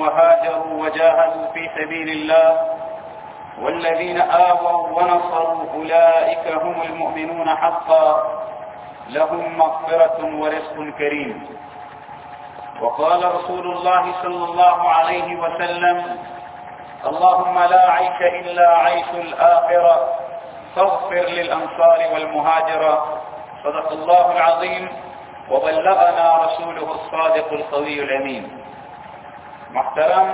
وهاجروا وجاهدوا في سبيل الله والذين آووا ونصروا أولئك هم المؤمنون حقا لهم مغفرة ورزق كريم. وقال رسول الله صلى الله عليه وسلم اللهم لا عيش إلا عيش الآخرة، فاغفر للأنصار والمهاجرة. صدق الله العظيم. وبلغنا رسوله الصادق القوي الأمين. محترم،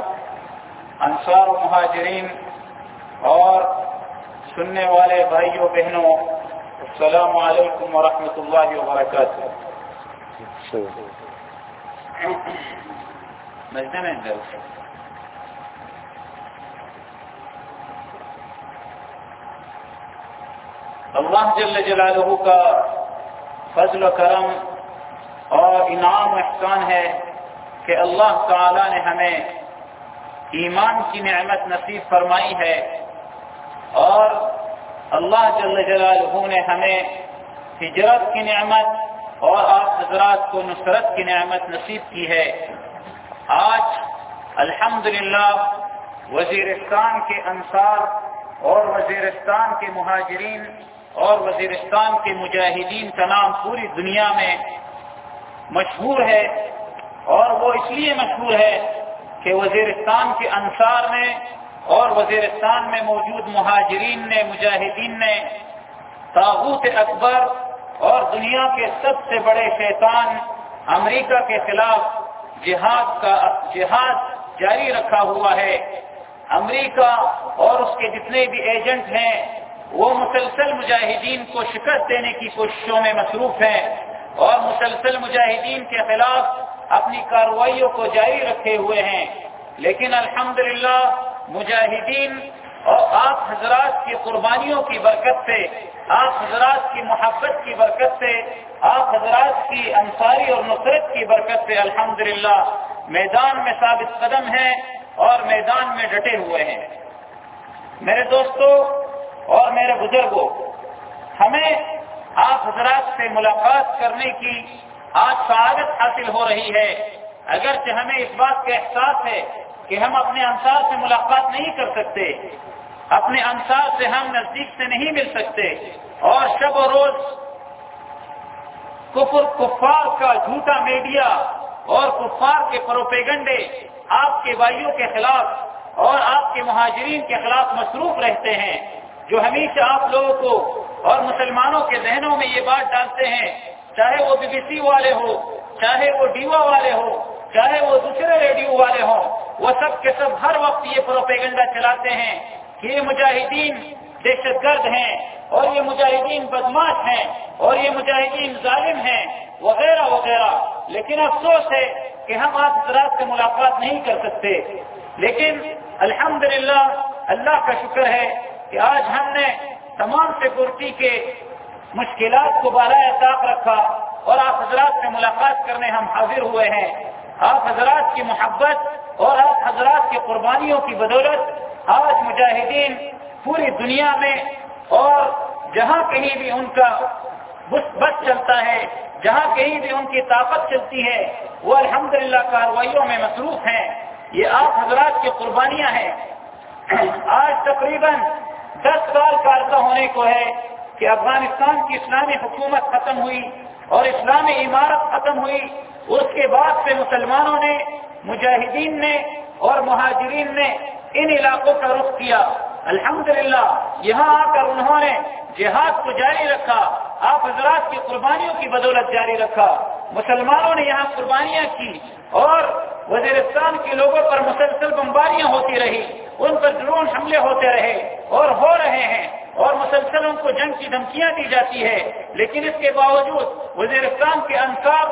انصار و مہاجرین اور سننے والے بھائیوں، بہنوں، السلام علیکم ورحمۃ اللہ وبرکاتہ۔ اللہ جل جلالہ کا فضل و کرم اور انعام احسان ہے۔ کہ اللہ تعالی نے ہمیں ایمان کی نعمت نصیب فرمائی ہے اور اللہ جل جلالہ نے ہمیں ہجرت کی نعمت اور آپ حضرات کو نصرت کی نعمت نصیب کی ہے۔ آج الحمد وزیرستان کے انصار اور وزیرستان کے مہاجرین اور وزیرستان کے مجاہدین کا نام پوری دنیا میں مشہور ہے۔ اور وہ اس لیے مشہور ہے کہ وزیرستان کے انصار نے اور وزیرستان میں موجود مہاجرین نے، مجاہدین نے تاغوت اکبر اور دنیا کے سب سے بڑے شیطان امریکہ کے خلاف جہاد کا، جہاد جاری رکھا ہوا ہے۔ امریکہ اور اس کے جتنے بھی ایجنٹ ہیں، وہ مسلسل مجاہدین کو شکست دینے کی کوششوں میں مصروف ہیں اور مسلسل مجاہدین کے خلاف اپنی کارروائیوں کو جاری رکھے ہوئے ہیں۔ لیکن الحمدللہ مجاہدین اور آپ حضرات کی قربانیوں کی برکت سے، آپ حضرات کی محبت کی برکت سے، آپ حضرات کی انصاری اور نصرت کی برکت سے الحمدللہ میدان میں ثابت قدم ہیں اور میدان میں ڈٹے ہوئے ہیں۔ میرے دوستوں اور میرے بزرگوں ہمیں آپ حضرات سے ملاقات کرنے کی آج سعادت حاصل ہو رہی ہے۔ اگرچہ ہمیں اس بات کا احساس ہے کہ ہم اپنے انصار سے ملاقات نہیں کر سکتے، اپنے انصار سے ہم نزدیک سے نہیں مل سکتے، اور شب و روز کفر، کفار کا جھوٹا میڈیا اور کفار کے پروپیگنڈے آپ کے بھائیوں کے خلاف اور آپ کے مہاجرین کے خلاف مصروف رہتے ہیں۔ جو ہمیشہ آپ لوگوں کو اور مسلمانوں کے ذہنوں میں یہ بات ڈالتے ہیں چاہے وہ بی بی سی والے ہو چاہے وہ ڈیوا والے ہو چاہے وہ دوسرے ریڈیو والے ہوں، وہ سب کے سب ہر وقت یہ پروپیگنڈا چلاتے ہیں کہ یہ مجاہدین دہشت گرد ہیں اور یہ مجاہدین بدماش ہیں اور یہ مجاہدین ظالم ہیں، وغیرہ وغیرہ۔ لیکن افسوس ہے کہ ہم آپ حضرات سے ملاقات نہیں کر سکتے۔ لیکن الحمدللہ اللہ کا شکر ہے کہ آج ہم نے تمام سیکورٹی کے مشکلات کو بالا احتاط رکھا اور آپ حضرات سے ملاقات کرنے ہم حاضر ہوئے ہیں۔ آپ حضرات کی محبت اور آپ حضرات کی قربانیوں کی بدولت آج مجاہدین پوری دنیا میں اور جہاں کہیں بھی ان کا بس چلتا ہے، جہاں کہیں بھی ان کی طاقت چلتی ہے، وہ الحمدللہ کاروائیوں میں مصروف ہیں۔ یہ آپ حضرات کی قربانیاں ہیں۔ آج تقریباً دس سال کا عرصہ ہونے کو ہے۔ کہ افغانستان کی اسلامی حکومت ختم ہوئی اور اسلامی عمارت ختم ہوئی اس کے بعد سے مسلمانوں نے، مجاہدین نے اور مہاجرین نے ان علاقوں کا رخ کیا۔ الحمدللہ، یہاں آ کر انہوں نے جہاد کو جاری رکھا، آپ حضرات کی قربانیوں کی بدولت جاری رکھا۔ مسلمانوں نے یہاں قربانیاں کی اور وزیرستان کے لوگوں پر مسلسل بمباریاں ہوتی رہی، ان پر ڈرون حملے ہوتے رہے اور ہو رہے ہیں اور مسلسل ان کو جنگ کی دھمکیاں دی جاتی ہے لیکن اس کے باوجود وزیرستان کے انصار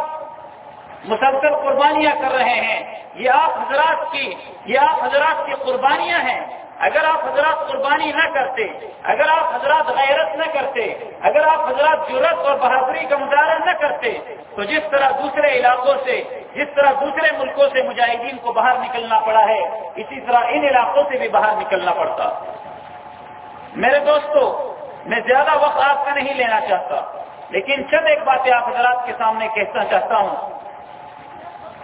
مسلسل قربانیاں کر رہے ہیں۔ یہ آپ حضرات کی، یہ آپ حضرات کی قربانیاں ہیں۔ اگر آپ حضرات قربانی نہ کرتے، اگر آپ حضرات غیرت نہ کرتے، اگر آپ حضرات جرت اور بہادری کا مظاہرہ نہ کرتے، تو جس طرح دوسرے علاقوں سے، جس طرح دوسرے ملکوں سے مجاہدین کو باہر نکلنا پڑا ہے، اسی طرح ان علاقوں سے بھی باہر نکلنا پڑتا۔ میرے دوستو، میں زیادہ وقت آپ کا نہیں لینا چاہتا، لیکن چند ایک باتیں آپ حضرات کے سامنے کہنا چاہتا ہوں۔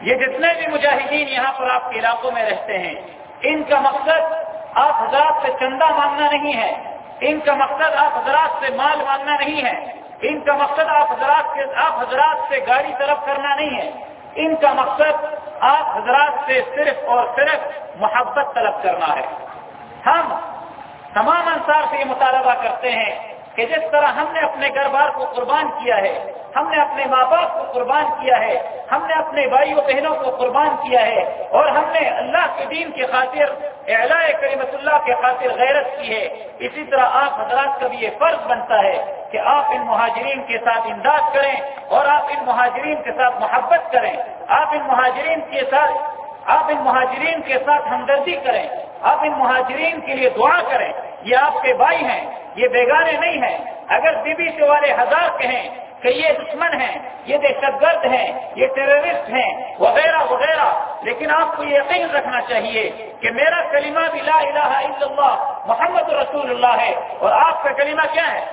یہ جتنے بھی مجاہدین یہاں پر آپ کے علاقوں میں رہتے ہیں، ان کا مقصد آپ حضرات سے چندہ مانگنا نہیں ہے۔ ان کا مقصد آپ حضرات سے مال مانگنا نہیں ہے۔ ان کا مقصد آپ حضرات کے آپ حضرات سے گاڑی طرف کرنا نہیں ہے۔ ان کا مقصد آپ حضرات سے صرف اور صرف محبت طلب کرنا ہے۔ ہم تمام انصار سے یہ مطالبہ کرتے ہیں کہ جس طرح ہم نے اپنے گھر بار کو قربان کیا ہے، ہم نے اپنے ماں باپ کو قربان کیا ہے، ہم نے اپنے بھائیوں بہنوں کو قربان کیا ہے اور ہم نے اللہ کے دین کی خاطر اعلاء کریمت اللہ کے خاطر غیرت کی ہے۔ اسی طرح آپ حضرات کا بھی یہ فرض بنتا ہے کہ آپ ان مہاجرین کے ساتھ امداد کریں اور آپ ان مہاجرین کے ساتھ محبت کریں۔ آپ ان مہاجرین کے ساتھ، آپ ان مہاجرین کے ساتھ ہمدردی کریں۔ آپ ان مہاجرین کے لیے دعا کریں۔ یہ آپ کے بھائی ہیں۔ یہ بیگانے نہیں ہیں۔ اگر بی بی سے والے ہزار کہیں کہ یہ دشمن ہیں، یہ دہشت گرد ہیں، یہ ٹیررسٹ ہیں، وغیرہ وغیرہ، لیکن آپ کو یہ یقین رکھنا چاہیے کہ میرا کلمہ بھی لا الہ الا اللہ، محمد رسول اللہ ہے۔ اور آپ کا کلمہ کیا ہے؟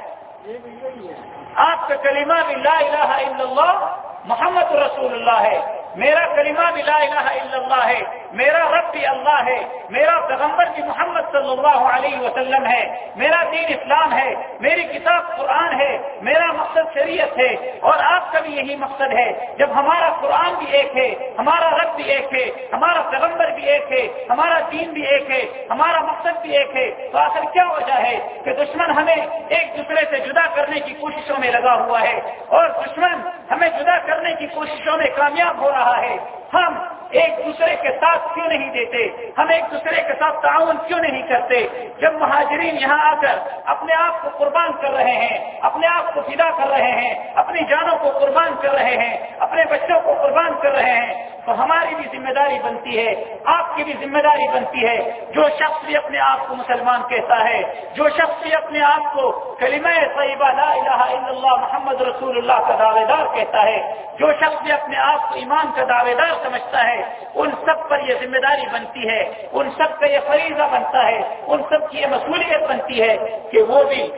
آپ کا کلمہ بھی لا الہ الا اللہ، محمد رسول اللہ ہے۔ میرا کلمہ بھی لا الہ الا اللہ ہے، میرا رب بھی اللہ ہے، میرا پیغمبر بھی محمد صلی اللہ علیہ وسلم ہے، میرا دین اسلام ہے، میری کتاب قرآن ہے، میرا مقصد شریعت ہے، اور آپ کا بھی یہی مقصد ہے۔ جب ہمارا قرآن بھی ایک ہے، ہمارا رب بھی ایک ہے، ہمارا پیغمبر بھی ایک ہے، ہمارا دین بھی ایک ہے، ہمارا مقصد بھی ایک ہے، تو آخر کیا وجہ ہے کہ دشمن ہمیں ایک دوسرے سے جدا کرنے کی کوششوں میں لگا ہوا ہے، اور دشمن ہمیں جدا کرنے کی کوششوں میں کامیاب ہو رہا ہے۔ ہم ایک دوسرے کے ساتھ کیوں نہیں دیتے؟ ہم ایک دوسرے کے ساتھ تعاون کیوں نہیں کرتے؟ جب مہاجرین یہاں آ کر اپنے آپ کو قربان کر رہے ہیں، اپنے آپ کو فدا کر رہے ہیں، اپنی جانوں کو قربان کر رہے ہیں، اپنے بچوں کو قربان کر رہے ہیں، تو ہماری بھی ذمہ داری بنتی ہے، آپ کی بھی ذمہ داری بنتی ہے۔ جو شخص بھی اپنے آپ کو مسلمان کہتا ہے، جو شخص بھی اپنے آپ کو کلمہ طیبہ لا الہ الا اللہ محمد رسول اللہ کا دعوے دار کہتا ہے، جو شخص بھی اپنے آپ کو ایمان کا دعوے دار سمجھتا ہے ان سب پر یہ ذمہ داری بنتی ہے۔ ان سب کا یہ فریضہ بنتا ہے۔ ان سب کی یہ مصولیت بنتی ہے کہ وہ بھی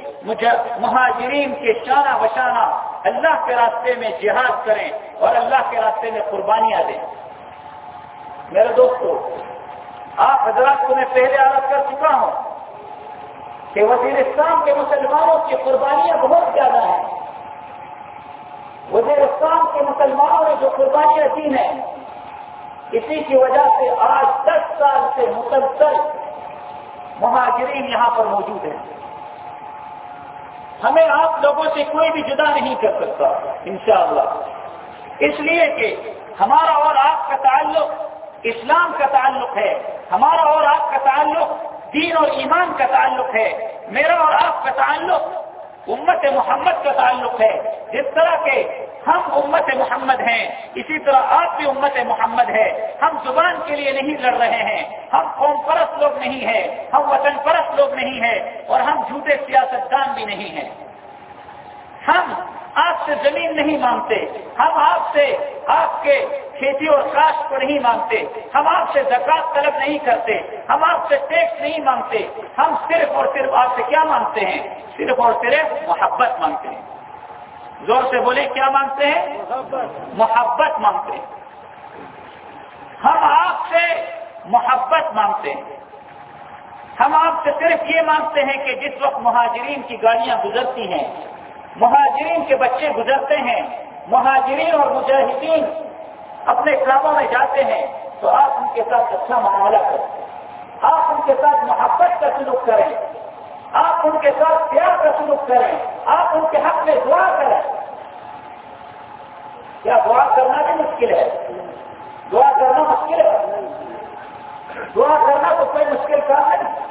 مہاجرین کے شانہ بشانہ اللہ کے راستے میں جہاد کریں اور اللہ کے راستے میں قربانیاں دیں۔ میرے دوستو، آپ حضرات کو میں پہلے عرض کر چکا ہوں کہ وزیرستان کے مسلمانوں کی قربانیاں بہت زیادہ ہیں۔ وزیرستان کے مسلمانوں نے جو قربانیاں دی ہیں اسی کی وجہ سے آج دس سال سے مسلسل مہاجرین یہاں پر موجود ہیں۔ ہمیں آپ لوگوں سے کوئی بھی جدا نہیں کر سکتا، انشاءاللہ۔ اس لیے کہ ہمارا اور آپ کا تعلق اسلام کا تعلق ہے، ہمارا اور آپ کا تعلق دین اور ایمان کا تعلق ہے، میرا اور آپ کا تعلق امت محمد کا تعلق ہے۔ جس طرح کے ہم امت محمد ہیں، اسی طرح آپ بھی امت محمد ہے ہم زبان کے لیے نہیں لڑ رہے ہیں۔ ہم قوم پرست لوگ نہیں ہیں، ہم وطن پرست لوگ نہیں ہیں اور ہم جھوٹے سیاست دان بھی نہیں ہیں۔ ہم آپ سے زمین نہیں مانگتے، ہم آپ سے آپ کے کھیتی اور کاشت کو نہیں مانگتے، ہم آپ سے زکات طلب نہیں کرتے، ہم آپ سے ٹیکس نہیں مانگتے، ہم صرف اور صرف آپ سے کیا مانگتے ہیں؟ صرف اور صرف محبت مانگتے ہیں۔ زور سے بولے، کیا مانگتے ہیں؟ محبت مانگتے ہیں۔ ہم آپ سے محبت مانگتے ہیں۔ ہم آپ سے صرف یہ مانگتے ہیں کہ جس وقت مہاجرین کی گاڑیاں گزرتی ہیں، مہاجرین کے بچے گزرتے ہیں، مہاجرین اور مجاہدین اپنے کاموں میں جاتے ہیں، تو آپ ان کے ساتھ اچھا معاملہ کریں۔ آپ ان کے ساتھ محبت کا سلوک کریں۔ آپ ان کے ساتھ پیار کا سلوک کریں، آپ ان کے حق میں دعا کریں۔ کیا دعا کرنا بھی مشکل ہے؟ دعا کرنا مشکل ہے؟ دعا کرنا تو کوئی مشکل کام نہیں۔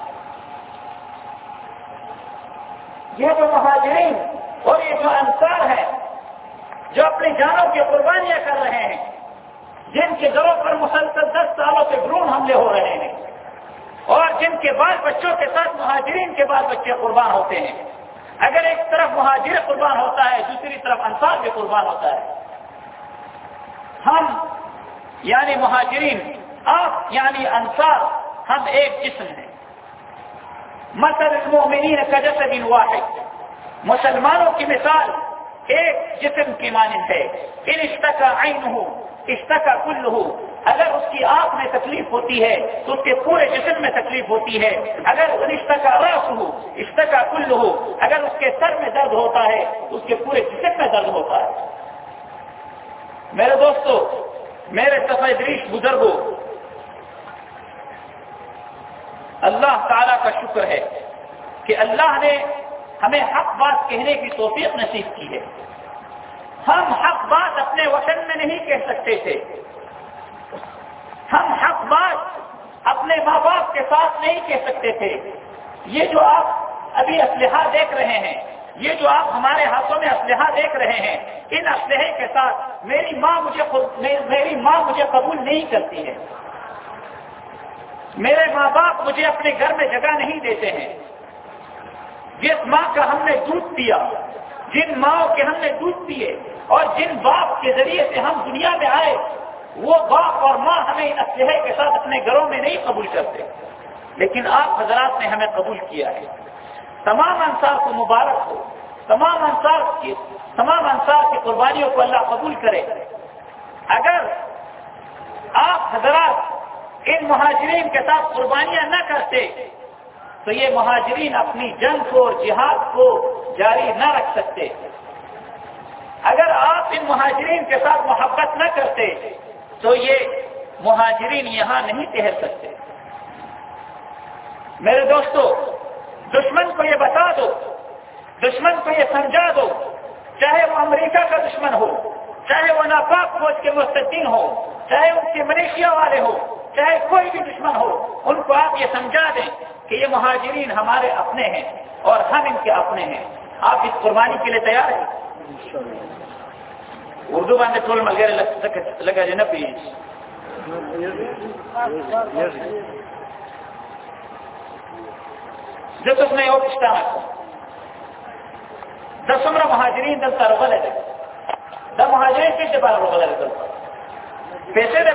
یہ جو مہاجرین اور یہ جو انصار ہیں، جو اپنی جانوں کی قربانیاں کر رہے ہیں، جن کے گھروں پر مسلسل دس سالوں سے برون حملے ہو رہے ہیں۔ اور جن کے بال بچوں کے ساتھ مہاجرین کے بال بچے قربان ہوتے ہیں۔ اگر ایک طرف مہاجر قربان ہوتا ہے، دوسری طرف انصار بھی قربان ہوتا ہے۔ ہم یعنی مہاجرین، آپ یعنی انصار، ہم ایک جسم ہیں۔ المؤمنین کا جسد واحد۔ مسلمانوں کی مثال ایک جسم کی مانند ہے۔ ان رشتہ کا عین ہو رشتہ کا کل ہو اگر اس کی آنکھ میں تکلیف ہوتی ہے، تو اس کے پورے جسم میں تکلیف ہوتی ہے۔ اگر رشتہ کا رس ہو، رشتہ کا کل ہو، اگر اس کے سر میں درد ہوتا ہے، تو اس کے پورے جسم میں درد ہوتا ہے۔ میرے دوستو، میرے سفید ریش بزرگوں اللہ تعالی کا شکر ہے کہ اللہ نے ہمیں حق بات کہنے کی توفیق نصیب کی ہے۔ ہم حق بات اپنے وطن میں نہیں کہہ سکتے تھے۔ ہم حق بات اپنے ماں باپ کے ساتھ نہیں کہہ سکتے تھے۔ یہ جو آپ ابھی اسلحہ دیکھ رہے ہیں، یہ جو آپ ہمارے ہاتھوں میں اسلحہ دیکھ رہے ہیں، ان اسلحے کے ساتھ میری ماں مجھے میری ماں مجھے قبول نہیں کرتی ہے۔ میرے ماں باپ مجھے اپنے گھر میں جگہ نہیں دیتے ہیں۔ جس ماں کا ہم نے دودھ پیا، جن ماں کے ہم نے دودھ پیے اور جن باپ کے ذریعے سے ہم دنیا میں آئے وہ باپ اور ماں ہمیں اسلحے کے ساتھ اپنے گھروں میں نہیں قبول کرتے۔ لیکن آپ حضرات نے ہمیں قبول کیا ہے۔ تمام انصار کو مبارک ہو۔ تمام انصار کی تمام انصار کی قربانیوں کو اللہ قبول کرے۔ اگر آپ حضرات ان مہاجرین کے ساتھ قربانیاں نہ کرتے، تو یہ مہاجرین اپنی جنگ کو اور جہاد کو جاری نہ رکھ سکتے۔ اگر آپ ان مہاجرین کے ساتھ محبت نہ کرتے تو یہ مہاجرین یہاں نہیں ٹہر سکتے۔ میرے دوستو، دشمن کو یہ بتا دو، دشمن کو یہ سمجھا دو، چاہے وہ امریکہ کا دشمن ہو، چاہے وہ ناپاک فوج کے مستقین ہو، چاہے ان کے ملیشیا والے ہو، چاہے کوئی بھی دشمن ہو، ان کو آپ یہ سمجھا دیں کہ یہ مہاجرین ہمارے اپنے ہیں اور ہم ان کے اپنے ہیں۔ آپ اس قربانی کے لیے تیار ہیں؟ اردو باندھ ٹول ملگرے لگا جائے نا پیس جو تم نے اور پوچھتا دس عمر مہاجرین دل تر روغلے دے دا مہاجرین کس دے پارا روغلے دے دل پیسے دے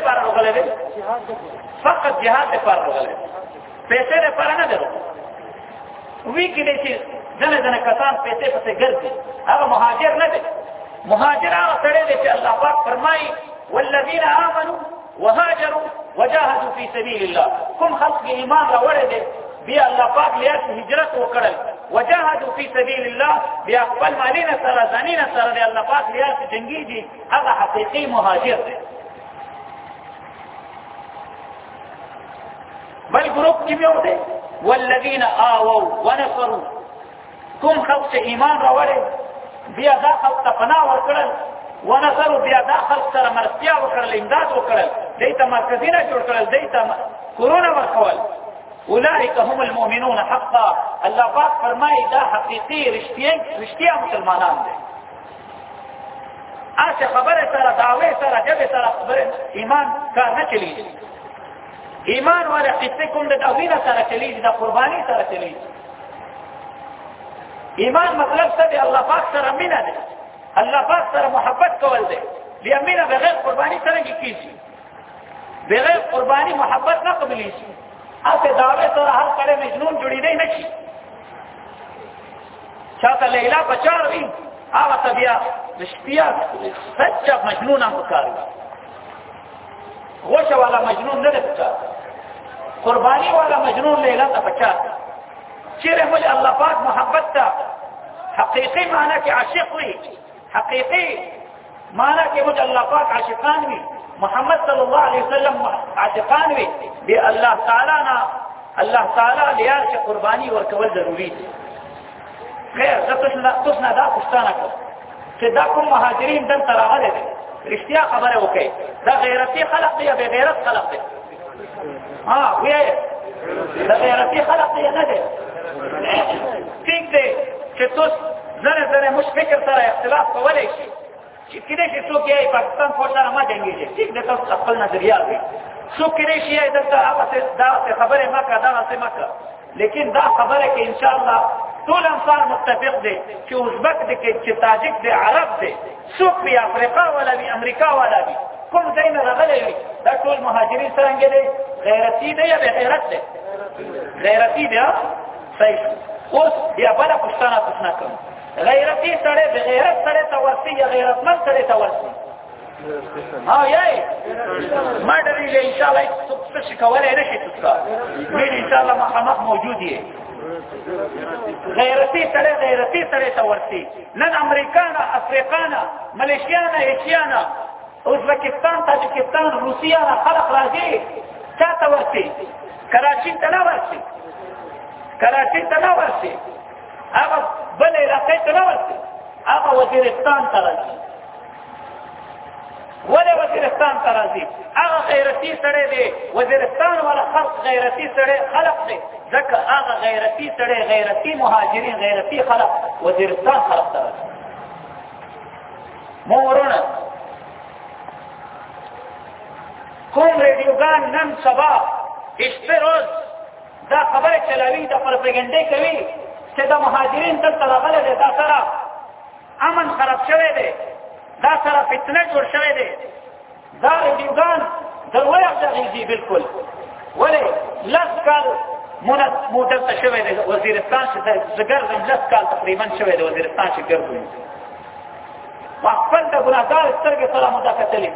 فقط جہاد دے پارا روغلے دے پیسے دے پارا نہ وی کی دے چیز جنے جنے کسان پیسے پسے گر دے اگر مہاجر نہ دے مہاجر آغا سڑے دے کہ اللہ پاک فرمائی والذین آمنوا وهاجروا وجاهدوا في سبيل الله۔ کم خلق کی ایمان را وڑے دے، بیا اللہ پاک لیا کہ ہجرت وکړل وجاهدوا في سبيل الله۔ بیا خپل مالینه سره ځانینه سره دی الله پاک لیا چې جنگي دي هغه حقيقي مهاجر دی بل گروپ کی بھی ہوتے والذین آووا ونصروا۔ کوم خلق چې ایمان راوړي بیا دا خلق ته پناه ورکړل. ونصروا بیا دا خلق سره مرستیا وکړل، امداد وکړل. دیتا مرکزینه جوړ کړل، دیتا کرونا ورکول. اولئک هم المؤمنون حقا. الله پاک فرمایي دا حقيقي رښتیا رښتیا مسلمانان دي. اته خبره سره، دعوی سره جبه سره خبره ایمان کار نه چلیږي. ایمان والا قصه کوم د دعوی سره چلیږي، د قرباني سره چلیږي. ایمان مطلب څه دی؟ الله پاک سره مینا ده الله پاک سره محبت کول دی. بیا مینا بغیر قربانی سره کیږي؟ بغیر قربانی محبت نه قبلی شي اته دعوی سره هر کله مجنون جوړی دی نشي چاته لیلا بچار وی هغه طبيعه رښتیا سچا مجنون هم کار غوشه والا مجنون نه ده قربانی والا مجنون لیلا ته بچار چیرې مجھے اللہ پاک محبت تھا حقیقی معنی کے عاشق ہوئی. حقیقی معنی کے مجھے اللہ پاک عاشقان ہوئی. محمد صلی اللہ علیہ وسلم عاشقان ہوئی. بے اللہ تعالیٰ نا اللہ تعالیٰ لیا سے قربانی اور قبل ضروری تھی. خیر کچھ نہ دا پشتانہ کر کہ دا کم مہاجرین دن تراغ دے رشتیا خبر ہے وہ کہ دا غیرتی خلق دے یا بے غیرت خلق دے؟ ہاں وہ دا غیرتی خلق دے یا نہ دے؟ ٹھیک دی چې تاسو زره زره مش فکر سره اختلاف کولای شي چې کله چې څوک یې پاکستان په سره ما جنگي ټیک دی تاسو خپل نظریه وي څوک کله شي دلته هغه دا خبره ما کا دا څه ما لیکن دا خبره کې ان شاء الله ټول انصار متفق دي چې ازبک دي چې تاجک دي عرب دي څوک په افریقا ولا وی امریکا ولا وی کوم ځای نه راغلي وي دا ټول مهاجرین څنګه دي غیرتی دي یا غیرت دي غیرتی دي صحیح اوس بیا بل پښتنه پښتنه کوم. غیرتی سڑے غیرت سڑے تورسی یا غیرت مند سڑے تورسی ہاں یہی میں ڈری ان شاء اللہ شکول ہے نشی تس کا میری ان شاء اللہ محمد موجود ہے غیرتی سڑے غیرتی سڑے تورسی نن امریکانا، افریقانا، ملیشیانا، ایشیانا ازبکستان تاجکستان، روسیانا خلق راجی چا تورسی کراچی تنا ورسی کراچی تنا ورسی اگر بل علاقے تنا ورسی اگر وزیرستان ترسی ولې وزیرستان ته راځي؟ هغه غیرتی سړی دی. وزیرستان والا خلق غیرتی سړی خلق دی. ځکه هغه غیرتی سړی غیرتی مهاجرین غیرتی خلق وزیرستان خلق ته راځي. مورونه کوم ریډیوګان نن سبا اشته روز دا خبره چلاوي دا پروپاګاندا کوي، چې دا مهاجرین دلته راغلي دي، دا سره امن خراب شوی دی، دا سره فتنه جوړ شوی دی. دا ریډیوګان درویه غږیږي بالکل. ولې لس کال مو مدلته شوی دی، وزیرستان چې زګردم لس کال تقریباً شوی دی، وزیرستان چې ګرځوي خپل د ګناهګار سترګې سره مو دا کتلې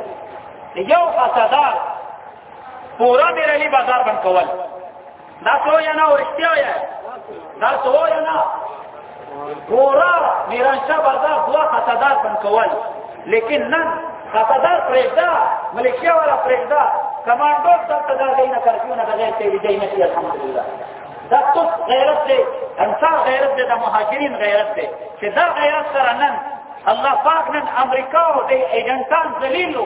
یو فسادار پورا میرلی بازار بند کول. دا سو یا نه ورشتیا یا دا سو یا نه پورا میرانشاه بازار دوا فسادار بند کول لیکن نن خطدار پریشدہ ملیشیا والا پریشدہ کمانڈو سب تدا گئی نہ کرفیو نہ بغیر سے وجئی نہ الحمدللہ دا تو غیرت سے انصار غیرت دے دا مہاجرین غیرت دے کہ دا غیرت سر نن اللہ پاک نن امریکہ و دے ایجنٹان ذلیل لو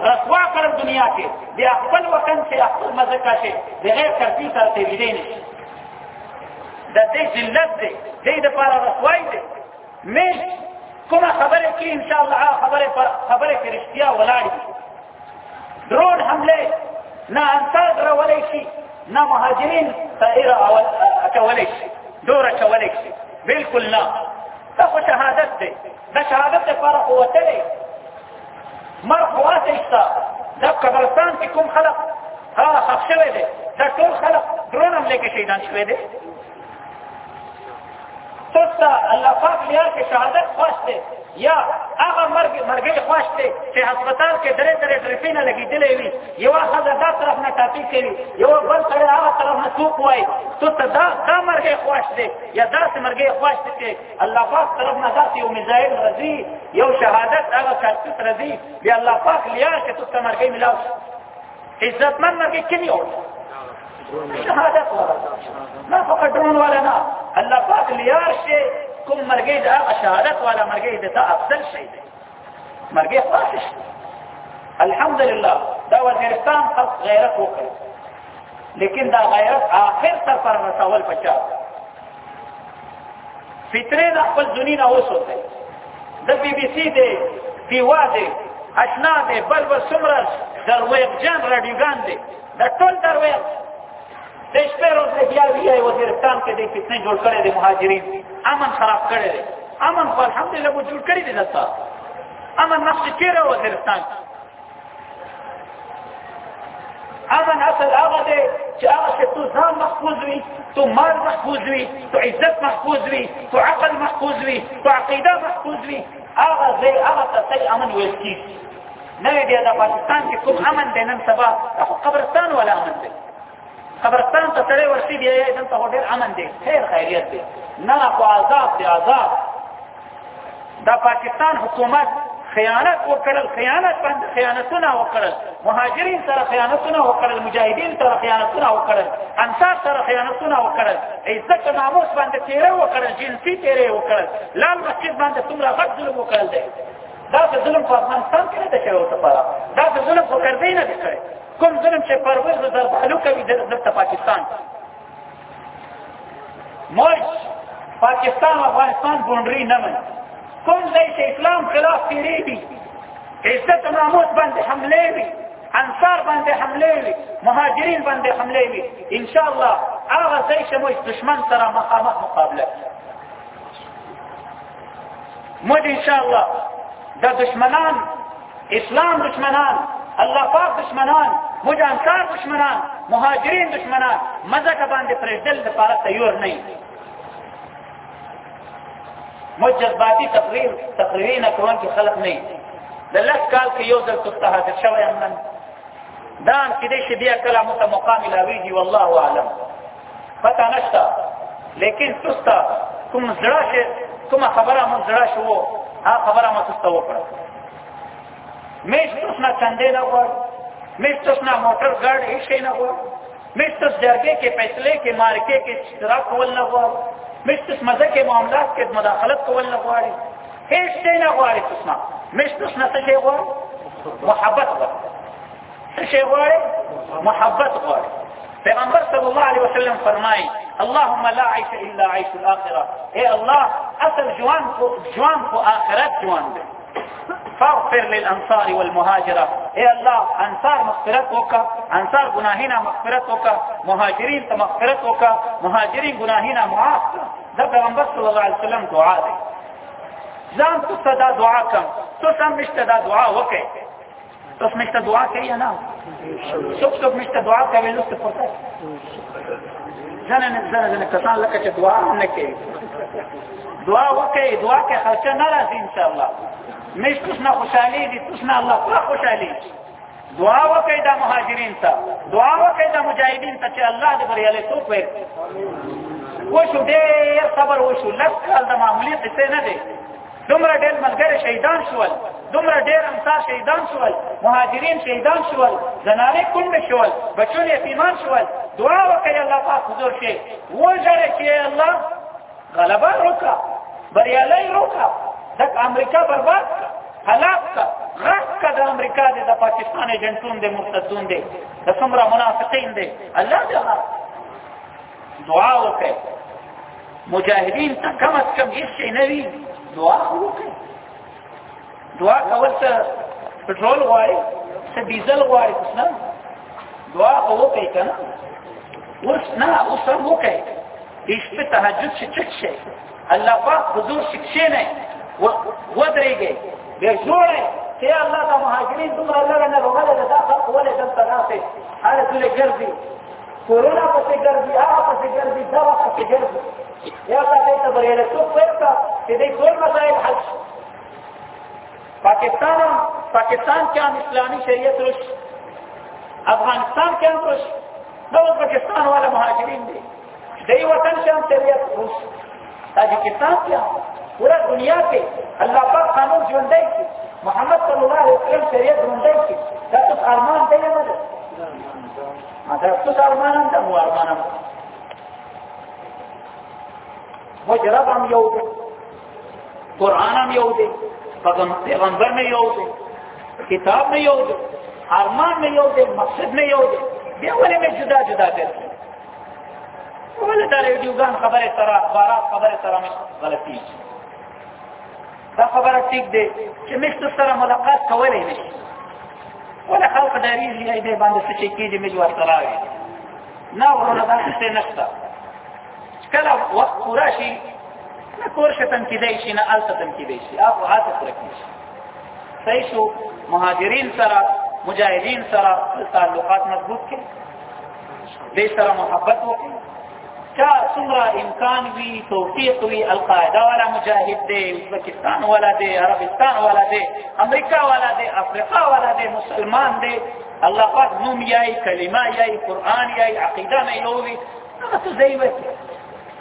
رسوا کرل دنیا کے دے اقبل وطن سے اقبل مذکہ سے بغیر کرفی سر سے وجئی نہیں۔ دا دے جلت دے دے دا پارا رسوائی دے۔ میں کومه خبره کې ان شاء الله خبره پر خبره کې رښتیا ولاړې درون حمله نه انصار درولې شي نه مهاجرین طائره کولې اچھا شي دوره کولې اچھا شي بالکل نه دا خو شهادت ده دا شهادت لپاره قوت دی مر تشتا دا قبرستان کې کوم خلق. ها خف شوی دی دا ټول خلق. درون حمله کې شهیدان شوی دی تستا اللہ پاک لیار کے شہادت خواش دے یا آغا مرگ مرگی خواش دے کہ ہسپتال کے درے درے ڈریفی نہ لگی دلے ہوئی یہ وہ دا طرف نہ ٹاپی کری یہ وہ بل کھڑے آغا طرف نہ سوک ہوئی تو تا دا دا مرگی خواش دے یا دا سے مرگی خواش دے کہ اللہ پاک طرف نہ دا سی یو مزائل رضی یو شہادت آغا کارتوت رضی بی اللہ پاک لیار کے تو تا مرگی ملاو عزت من مرگی کنی ہوتا شهادت والا ما فقط ډرون والا نه. الله پاک لیار شي کوم مرګي دا شهادت والا مرګي دا افضل شي دی مرګي خاص الحمدلله دا وزیرستان خلق غیرت وکړي لیکن دا غیرت آخر تر پر رسول پچا. فطرے دا خپل ځونی نه اوسوته د بی بی سی دی دیوا دی اشنا دی بل بل سمرس درویق جان رادیوګان دی دا ټول درویق شپې بیا وی وزیرستان امن خراب کړي دي امن امن نقش وزیرستان امن اصل تو محفوظ تو مال محفوظ وي تو عزت محفوظ وي تو عقل محفوظ وي تو عقیده محفوظ وي هغه ځای هغه ته امن ویل کېږي بیا پاکستان کې کوم امن دی نن سبا قبرستان ولا امن دی قبرستان ته سړی ورسي دی دلته هو ډېر امن دی. خیر، خیریت دی. نه خو عذاب دی، عذاب. دا پاکستان حکومت خیانت وکړل، خیانت باندې خیانتونه وکړل. مهاجرین سره خیانتونه وکړل، مجاهدین سره خیانتونه وکړل، انصار سره خیانتونه وکړل. عزت ناموس باندې تیرې وکړل جنسي تیرې وکړل. لال مسجد باندې څومره غټ ظلم وکړل دی. دا ظلم په افغانستان کې نه دی شوی اوسه دا ظلم خو کړی نه دی کړی. کوم ظلم چې پرویز زردالو کوي دلته پاکستان. موج پاکستان افغانستان بونډري نه من کوم ځای چې اسلام خلاف تیریږي، عزت ناموس باندې حمله وي، انصار باندې حمله وي، مهاجرین باندې حمله وي ان شاء الله هغه ځای چې موږ دشمن سره مخامخ مقابله کوو. موږ ان شاء الله د دشمنان، اسلام دشمنان الله پاک دشمنان، مجانکار دشمنان مهاجرین دشمنان مزه کا باندې پرېدل لپاره تیار نه مو جذباتی تقریر تقریری نه کوم کې خلق نه د لږ کال کې یو ځل تاسو حاضر شوی یم نن۔ دا چې دې شي مت مقام لاویږي والله اعلم پتا نشتا، لیکن تاسو کوم زړه شي کوم خبره مو زړه شو۔ ها خبره مو تاسو وکړه. مې تاسو نه چندې نه وړ مې تاسو نه موټر ګاډ هیڅ نه وړ مې تاسو جرګه کې فیصله کې مارکه کې اشتراک کول نه وړ مشتس مزه کې، معاملات کې، مداخلت کول نه غواړي. هیڅ شی نه غواړي تاسو مشتس نه څه شی محبت غواړي. څه شی محبت غواړي. پیغمبر صلی الله علیه وسلم فرمایي اللهم لا عيش الا عيش الاخره اے الله اصل جوان کو جوان کو اخرت جوان دی فاغفر للانصار والمهاجره اے الله انصار مغفرت وکا انصار گناهینا مغفرت وکا مهاجرین ته مغفرت وکا مهاجرین گناهینا معاف دا پیغمبر صلی الله علیه وسلم دعا دی ځان ته صدا دعا کم، تو سم مشته دعا وکي تو مشته دعا کوي نه څوک څوک مشته دعا کوي نو څه پرته ځنه نه کسان لکه چې دعا نه کوي دعا وکي دعا کې خرچه نه راځي ان شاء الله مش تسنا خوشحالی دی تسنا اللہ پورا خوشحالی۔ دعا وکړئ دا مهاجرین ته دعا وکړئ دا مجاهدین ته چې الله دې بریالي توپ ورکړي وشو ډېر صبر وشو لږ کال د معمولي قصې نه دی دومره ډېر ملګري شهیدان شول دومره ډېر انصار شهیدان شول، مهاجرین شهیدان شول، زنانې کونډې شول بچون یتیمان شول. دعا وکړئ الله پاک حضور شي. وژړئ چې الله غلبه وکړه، بریالی وکړه، دک امریکا برباد کا ہلاک کا غرق کا دا امریکا دے دا پاکستان ایجنٹون دے مرتدون دے دا سمرا منافقین دے اللہ دے غرق دعا وکے مجاہدین تا کم از کم اس سے نوی دعا وکے دعا کول تا پٹرول غواری سے ڈیزل غواری کس نا دعا وکے کنا ورس نا اس ہم وکے اس پہ تحجد سے چک سے اللہ پاک حضور شکشے نے ودرېږي بیا جوړه چې الله د مهاجرین دومره لږه نه روغله دا خلق ولې دلته راسي؟ هغه ټولې ګرځي. کورونا پسې ګرځي، هغه پسې ګرځي، دغه پسې ګرځي. یا الله دې ته بریالیتوب ورکړه. چې دې ټول مسایل حل شي. پاکستان پاکستان کې هم اسلامي شریعت روش. افغانستان کې هم روش. نو پاکستان والا مهاجرین دي دې وطن کې هم شریعت روش. تاجکستان کې هم. پورا دنیا کے اللہ پاک قانون ژوندی کی. محمد صلی الله علیه وسلم شریعت ژوندی کی. دا تاسو ارمان دی نه ده دا مطلب تاسو ارمان ده، مو ارمان هم. مجرب هم یو دی. قرآن هم یو دی. پیغمبر میں یو دی کتاب میں یو دی ارمان میں یو دی مقصد میں یو دی بیا ولې میں جدا جدا ګرځي ولې دا ریډیوګان خبره سره اخبارات خبره سره غلطي دا خبره ټیک دی چې مشت سره ملاقات کولای نشي. ولا خلق دریږي ای دې باندې څه چې کېږي مې ورته راوي نه ورونه دا څه نشته. کله وخت پورا نه کور شتن کېدای شي نه الته تم کېدای شي هغه هغه سره کېږي صحیح شو مهاجرین سره مجاهدین سره تعلقات مضبوط کړي دې سره محبت وکړي چا څومره امکان وي توفیق وي القاعده والا مجاهد دی ازبکستان والا دی عربستان والا دی امریکا والا دی افریقا والا دی مسلمان دی الله پاک نوم یای کلمه یای قران یای عقیده نه یووي هغه څه دی وکړي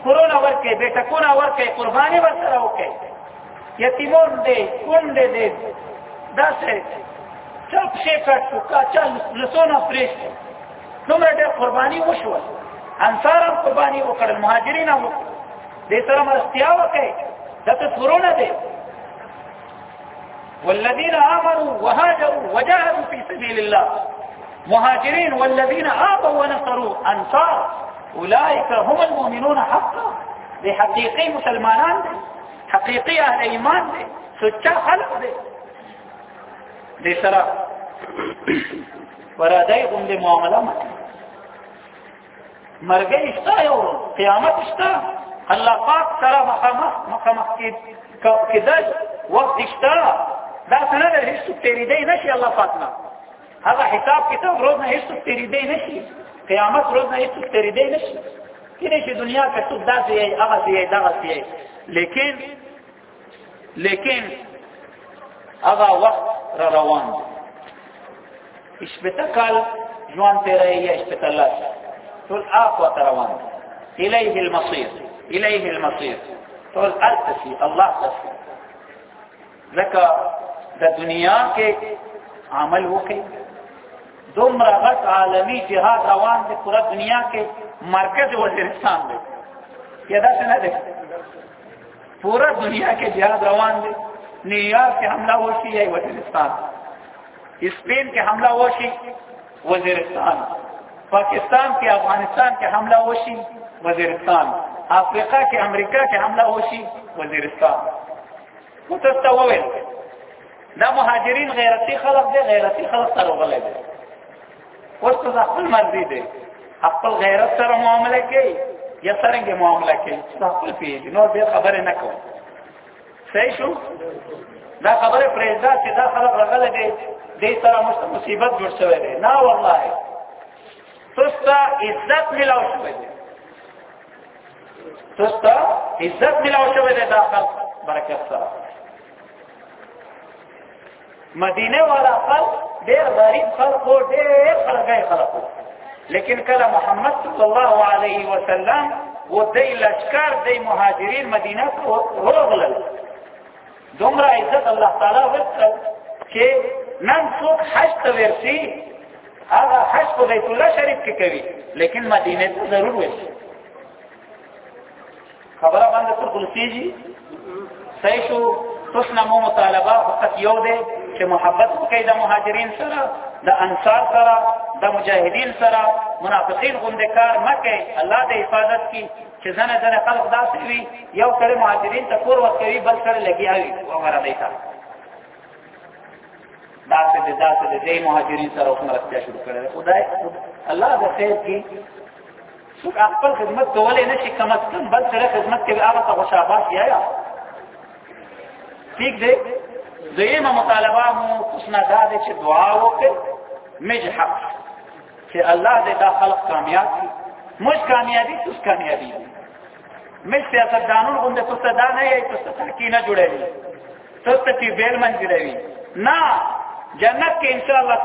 کرونا ورکه بیٹا کونا ورکه قربانی ورسره وکړي یتیمون دی کون دی دی دا څه چا پښې کټ شو کا چا لسونه پرېښ نومره ډېر قرباني وشوه انصار هم قرباني وکړل مهاجرین هم دې سره مرستیا وکړي دا تصورونه دي والذين آمنوا وهاجروا وجاهدوا في سبيل الله مهاجرين والذين آبوا ونصروا أنصار أولئك هم المؤمنون حقا. دي حقيقي مسلمانان دي. حقيقي أهل إيمان دي. سچا خلق دي. دي سره ورادای غوندې معامله مکه مرګي شته یو قیامت شته الله پاک سره مخامخ مخامخ کېدل وخت شته دا څنګه ده هیڅ تیری دی نشي الله پاک نه حساب کتاب روز نه هیڅ تیری دی نشي قیامت روز نه هیڅ تیری دی نشي کله چې دنیا کې څه داسې یې هغه یې دغه یې لیکن لیکن اگا وقت را روان اشپتا کال جوان تیرے یا اشپتا اللہ تو آپ وقت روان الیہ المصیر الیہ المصیر. تو الارتسی اللہ تسی. لکا دا دنیا کے عمل ہو کے دمرا عالمی جہاد روان دے پورا دنیا کے مرکز وزیرستان دے یہ دا سے دے پورا دنیا کے جہاد روان دے نیو یارک کے حملہ ہوشی ہے وزیرستان. اسپین کے حملہ ہوشی وزیرستان. پاکستان کے افغانستان کے حملہ ہوشی وزیرستان. افریقہ کے امریکہ کے حملہ ہوشی وزیرستان. متستا دا مہاجرین غیرتی خلق دے غیرتی خلق سر دے اس تو اپل مرضی دے. اپل غیرت سر معاملے کے یا سرنگے معاملے کے. اپل پیے نو دے خبر نہ کو صحیح شو؟ دا خبر پریزا چې دا خلق رغله دي دې سره مست مصیبت جوړ شوی دی نه والله تستا عزت ملاو شوی دی تستا عزت ملاو شوی دی دا خلق. برکت سره مدینے والا خلق دیر غریب خلق ہو دیر خلق خلق ہو لیکن کل محمد صلی اللہ علیہ وسلم وہ دئی لشکر دئی مہاجرین مدینہ کو روغ لل دمرا عزت اللہ تعالیٰ وقت کہ نن سوک حج تویرسی آگا حج کو بیت اللہ شریف کے کبھی لیکن مدینے تو ضرور ویسی خبرہ بند تو کلسی جی صحیح شو تسنا مو مطالبہ فقط یو دے کہ محبت کوي د مهاجرین سره د انصار سره د مجاهدین سره منافقین غوندې کار مکه الله دې حفاظت کی چې زنه زنه خلق داسې وي یو کړي مهاجرین ته کور ورکوي بل سره لګیاوي وغیرہ دیتا. داسې دې داسې دې مهاجرین سره اوس مرسته شروع کړي خدای الله دې خیر کی څوک خپل خدمت کولای نشي کم از کم بل سره خدمت کوي هغه ته خوشاباش یا؟ ٹھیک دے؟ دویمه مطالبه مو کوسنا دا دی چې دعا وکړي مج حق چې الله دې دا خلق کامیاب کړي مش کامیابی توس کامیابی مش سیاستدانون غونډه توسته دا نه یې توسته تحقیق نه جوړوي توسته چې بیل من جوړوي نه جنت کې ان شاء الله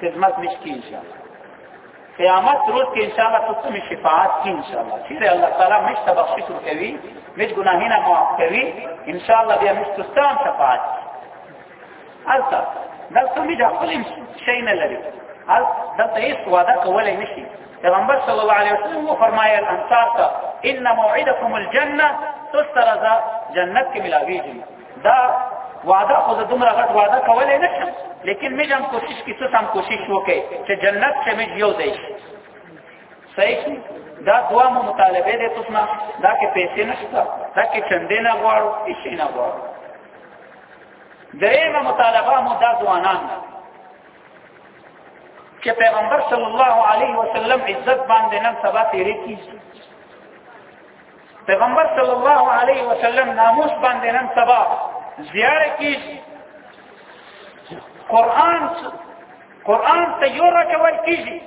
خدمت نشکی ان شاء قیامت روز کے انشاءاللہ تو تمہیں شفاعت کی انشاءاللہ پھر اللہ تعالیٰ؟ مجھ تبخشش کوي مجھ گناهینا معاف کوي انشاءاللہ بیا مجھ تستان شفاعت. التا دلتا مجھ خپل شي نه لري. دلتا هیڅ وعده کولای نشي. پیغمبر صلی الله علیه وسلم وہ فرمایا الانصار کا، ان موعدکم الجنه تسترزا جنت کې ملاویږي. دا وعدہ خود دمرا غټ وعدہ کولای نشم لیکن مجھ ہم کوشش کی سس ہم کوشش وکړي چې جنت سے مجھ یو دی صحیح دا دعا مو مطالبه دي تاسو دا کې پیسې نشته دا کې چندې نه غواړو هیڅ نه غواړو درېمه مطالبه مو دا ځوانان چې پیغمبر صلی الله علیه وسلم عزت باندې نن سبا تیرې کیږي پیغمبر صلی الله علیه وسلم ناموس باندې نن سبا زیاره کیږي. قرآن قرآن ته یو راکول کیږي.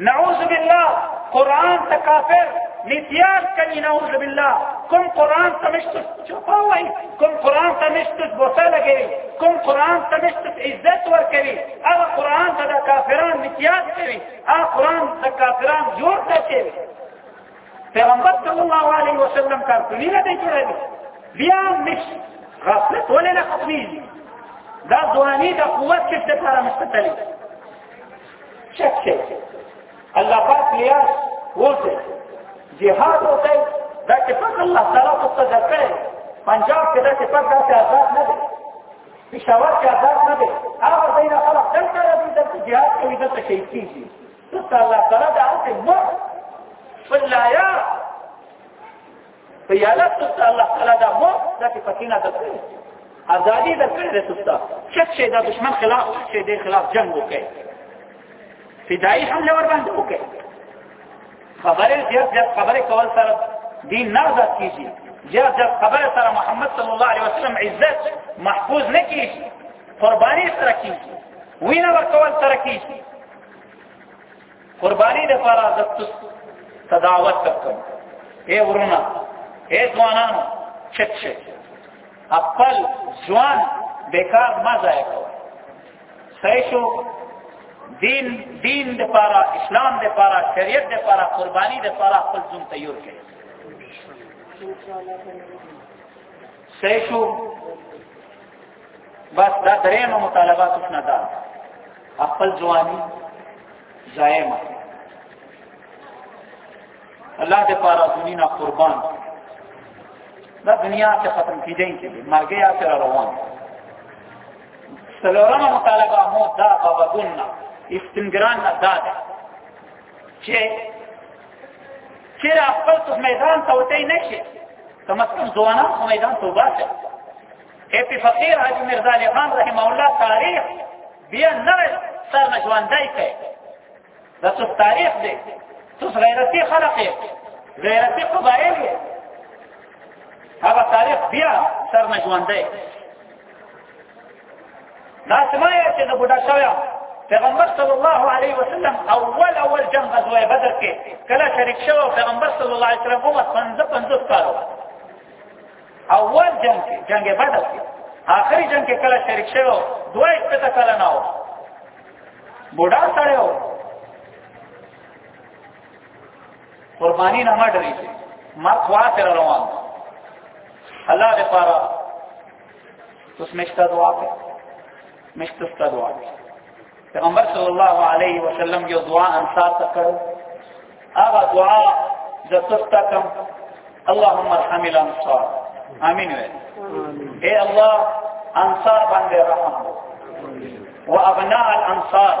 نعوذ بالله. قرآن ته کافر نتیاز کوي، نعوذ بالله. کوم قرآن ته مشت چوپاوي کوم قرآن ته مشت بوسه لګوي؟ کوم قرآن ته مشت عزت ورکوي؟ هغه قرآن ته د کافران نتیاز کوي. هغه قرآن ته کافران جوړ کړي پیغمبر صلی الله علیه وسلم کارتونی نه دی جوړوي. بیا غفلت ولې نه ختمېږي دا ځواني د قوت کې څه لپاره مستتلي شک شي الله پاک لیا وته جهاد ہوتا دا چې پاک الله تعالی په پنجاب کې دا چې پاک دا آزاد نه دی. پېښور کې آزاد نه دی. هغه دینه خلک دلته راځي، دلته جهاد کوي، دلته شهید کیږي الله تعالی دا هغه مو فلایا فیالت څه الله تعالی دا مو، دا چې پکې نه ده ازادي در کړې ده سستا شک شي دا دشمن خلاف شي د خلاف جنگ وکړي فدایي حمله ور باندې وکړي خبره زیات زیات خبره کول سره دین نه آزاد کیږي زیات زیات خبره سره محمد صلی الله علیه وسلم عزت محفوظ نه کیږي قربانی سره کیږي وینه ورکول سره کیږي قربانی د لپاره د تداوت وکړم اے ورونه اے ځوانانو، چت شي خپل ځوان بیکار ما ځای کو صحیح شو؟ دین دین د پارا اسلام د پارا شریعت د پارا قربانی د پارا خپل ځون تیار کړي صحیح شو؟ بس دا درېمه مطالبات وشنه ده. خپل ځواني ضایع اللہ دے پارا دنیا قربان. دا دنیا سے ختم کی جائیں کے لیے مر گیا پھر روان۔ سلورم مطالبہ مو دا بابا دننا استنگران نہ دا دا چھے چھے اقبل تو میدان تا ہوتے ہی نہیں چھے کم از زوانا تو میدان تو بات ہے۔ اے فقیر حاج مرزا علی خان رحمہ اللہ تاریخ بیا نوے سر نجوان دائی کہے دا څه تاریخ دی څه غیرتي خلق دی غیرتي قبایل دی هغه تاریخ بیا سر نه ژوندی. دا سمایه چې د بوډا شوی پیغمبر صلی الله علیه وسلم اول اول جنگ غزوه بدر کې کله شریک شو پیغمبر صلی الله علیه وسلم عمر 55 کالو اول جنگ کې، جنگ بدر کې. آخری جنگ کې کله شریک شو دوه سپته کله نه و بوډا سره و. قربانی نہ مٹ رہی تھی مر خواہ تیرا روان اللہ کے پارا اس مشتہ دعا پہ مشتہ دعا پہ پیغمبر صلی اللہ علیہ وسلم جو دعا انصار تک کرو آغا دعا جتستا کم اللہم ارحم الانصار۔ آمین وے اے اللہ انصار بندے رحم و ابناء الانصار۔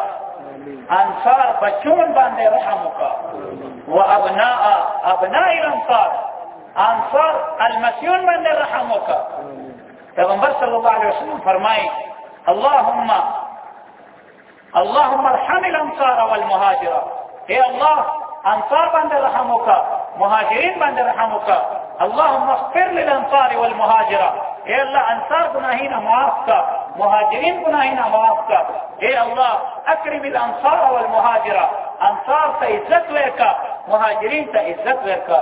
انصار بچون بندے رحم کا۔ وابناء ابناء الانصار۔ انصار المسيون من در رحمك پیغمبر صلی اللہ علیہ وسلم فرمائے اللهم اللهم ارحم الانصار والمهاجر اے اللہ انصار بند رحمك مهاجرين بند رحمك اللهم اغفر للانصار والمهاجر اے اللہ انصار گناہین معاف کا مهاجرين گناہین معاف کا اے اللہ اکرم الانصار والمهاجر انصار سے عزت ورکا مهاجرین ته عزت ورکا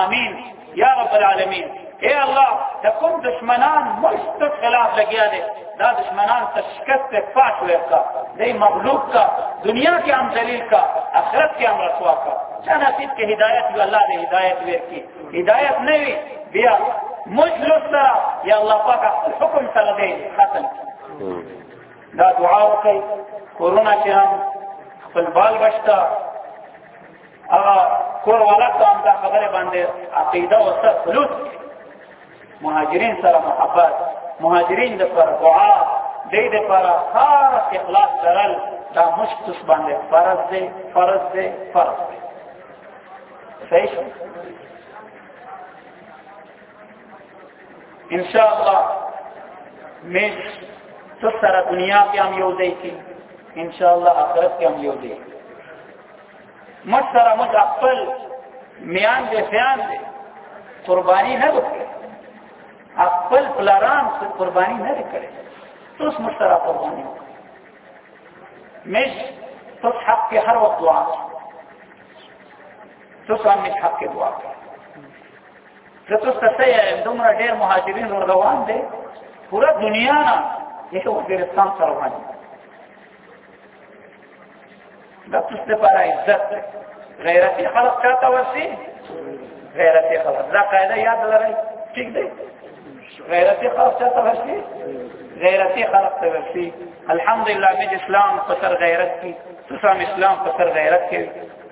آمین یا رب العالمین اے اللہ تکم دشمنان مشت خلاف لگیا دے دا دشمنان تشکت پہ پاش ورکا دے مغلوب کا دنیا کے ہم دلیل کا اخرت کے ہم رسوا کا۔ چاہ نصیب کے ہدایت بھی اللہ نے ہدایت ورکی ہدایت نہیں بیا مجھ لستا یا اللہ پاک حکم سر دے ختم دا دعا وکي کورونا چې هم خپل بال بچتا کور والا ته هم دا خبره باندې عقیده او سلوک مهاجرین سره محبت، مهاجرین د پر دعا دې د پر خاص اخلاص سره دا مشکس باندې فرض دی فرض دی فرض دی. صحیح ان شاء الله مش تو سره دنیا کې هم یو دی کی ان شاء الله آخرت کې هم یو دی. مجھ سره مجھ خپل میان دې فیان دې قربانی نه وکړي خپل پلاران سے قربانی نه کړي تو اس مجھ سره قربانی وکړي مش، تو حق کې هر وخت دعا تو سم مش حق کې دعا زه تو ستاسو دومره ډېر مهاجرین روان دي پورا دنیا نه یو افغانستان سره روان دي دا لپاره عزت غیرتی خلق چاته ورسي غیرتی خلق دا قاعده یاد لرئ ٹھیک دی غیرتی خلق چاته ورسي غیرتی خلق ته ورسي الحمدلله مې اسلام پر غیرت کی تسام اسلام پر غیرت کی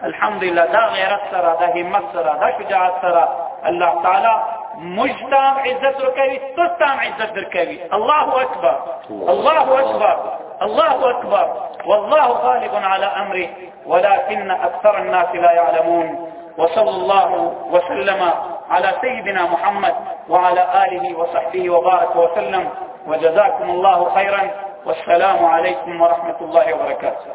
الحمدلله دا غیرت سره دا همت سره دا شجاعت سره الله تعالی مجتام عزت ركبي تستام عزت ركبي الله أكبر. الله أكبر. الله أكبر والله غالب على أمره ولكن أكثر الناس لا يعلمون وصلى الله وسلم على سيدنا محمد وعلى آله وصحبه وبارك وسلم وجزاكم الله خيرا والسلام عليكم ورحمة الله وبركاته